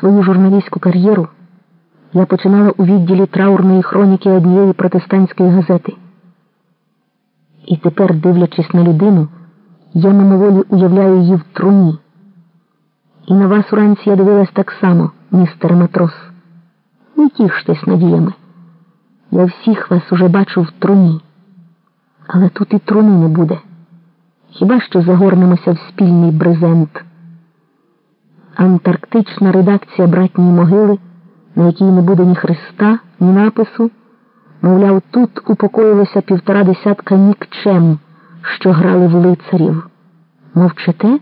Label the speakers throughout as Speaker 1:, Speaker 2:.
Speaker 1: свою журналістську кар'єру я починала у відділі траурної хроніки однієї протестантської газети. І тепер, дивлячись на людину, я мимоволі уявляю її в труні. І на вас уранці я дивилась так само, містер матрос. Не тіштесь надіями. Я всіх вас уже бачу в труні. Але тут і труни не буде. Хіба що загорнемося в спільний брезент? Антарктична редакція братньої могили, на якій не буде ні хреста, ні напису, мовляв, тут упокоїлося півтора десятка нікчем, що грали в лицарів. Мовчите?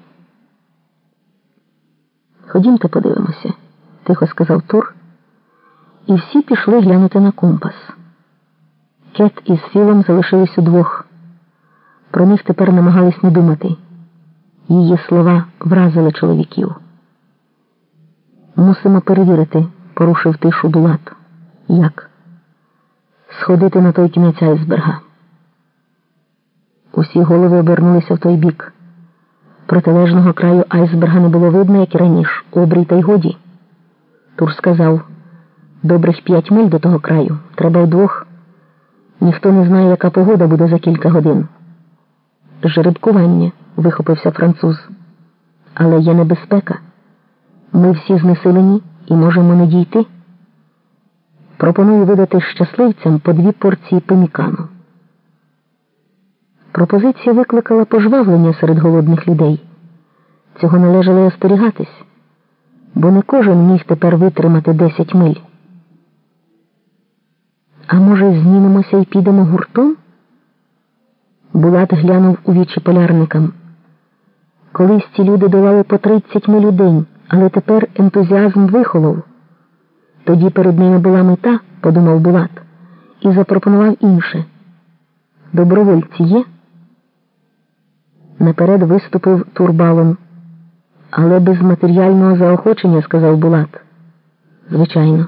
Speaker 1: Ходімте, подивимося, тихо сказав Тур, і всі пішли глянути на компас. Кет із Філом залишились удвох. Про них тепер намагались не думати. Її слова вразили чоловіків. Мусимо перевірити, порушив тишу Булат. Як? Сходити на той кінець айсберга. Усі голови обернулися в той бік. Протилежного краю айсберга не було видно, як і раніше, обрій та й годі. Тур сказав добрих п'ять миль до того краю. Треба вдвох. Ніхто не знає, яка погода буде за кілька годин. Жеребкування, вихопився француз. Але є небезпека. Ми всі знесилені і можемо не дійти. Пропоную видати щасливцям по дві порції пемікану. Пропозиція викликала пожвавлення серед голодних людей. Цього належало остерігатись, бо не кожен міг тепер витримати десять миль. А може, знімемося і підемо гуртом? Булат глянув у вічі полярникам. Колись ці люди долали по тридцять миль у день, але тепер ентузіазм вихолов. Тоді перед ними була мета, подумав Булат, і запропонував інше. Добровольці є? Наперед виступив турбалом. Але без матеріального заохочення, сказав Булат. Звичайно.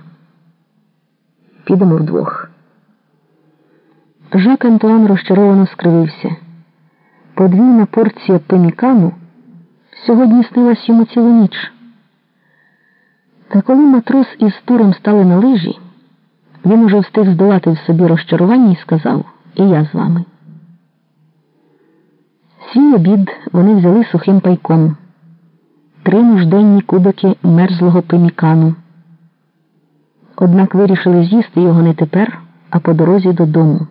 Speaker 1: Підемо вдвох. Жак Антуан розчаровано скривився. Подвійна порція пемікану сьогодні снилась йому цілу ніч. Та коли матрос із туром стали на лижі, він уже встиг здолати в собі розчарування і сказав І я з вами. Свій обід вони взяли сухим пайком, три нужденні кубики мерзлого пемікану. Однак вирішили з'їсти його не тепер, а по дорозі додому.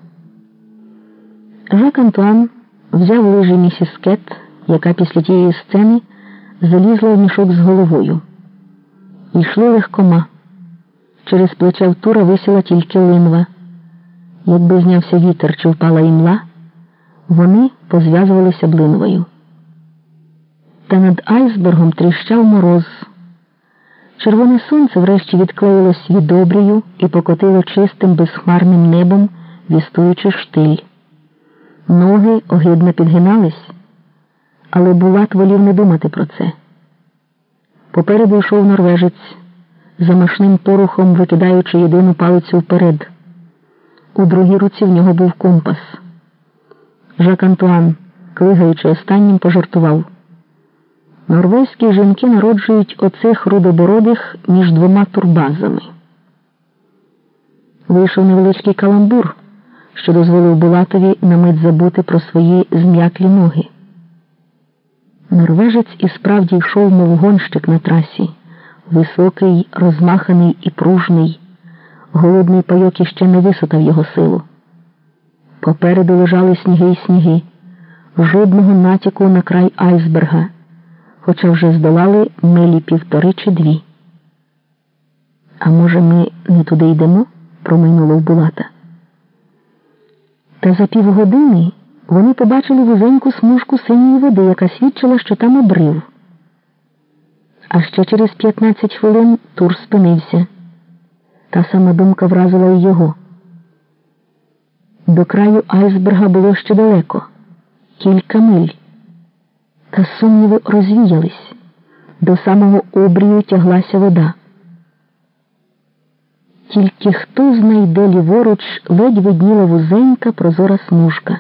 Speaker 1: Жак Антуан взяв лижі місіс Кет, яка після тієї сцени залізла в мішок з головою. Йшли легкома. Через плече в тура висіла тільки линва. Якби знявся вітер чи впала імла, вони позв'язувалися блинвою. Та над айсбергом тріщав мороз. Червоне сонце врешті відклеїлось від обрію і покотило чистим безхмарним небом, вістуючи штиль. Ноги огидно підгинались, але Булат волів не думати про це. Попереду йшов норвежець, замашним порухом викидаючи єдину палицю вперед. У другій руці в нього був компас. Жак Антуан, клигаючи останнім, пожартував. Норвезькі жінки народжують оцих рудобородих між двома турбазами. Вийшов невеличкий каламбур, що дозволив Булатові на мить забути про свої зм'яклі ноги. Норвежець і справді йшов, мов гонщик на трасі, високий, розмаханий і пружний. Голодний пайок іще не висотав його силу. Попереду лежали сніги й сніги, жодного натяку на край айсберга, хоча вже здолали милі півтори чи дві. А може, ми не туди йдемо? промайнуло в Булата. Та за півгодини вони побачили вузеньку смужку синьої води, яка свідчила, що там обрив. А ще через 15 хвилин Тур спинився. Та сама думка вразила і його. До краю айсберга було ще далеко, кілька миль. Та сумніви розвіялись. До самого обрію тяглася вода. Тільки хто знайде ліворуч ледь видніла вузенька прозора смужка.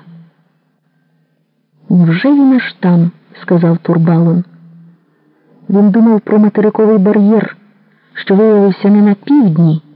Speaker 1: Вже він аж там, сказав Турбалон. Він думав про материковий бар'єр, що виявився не на півдні.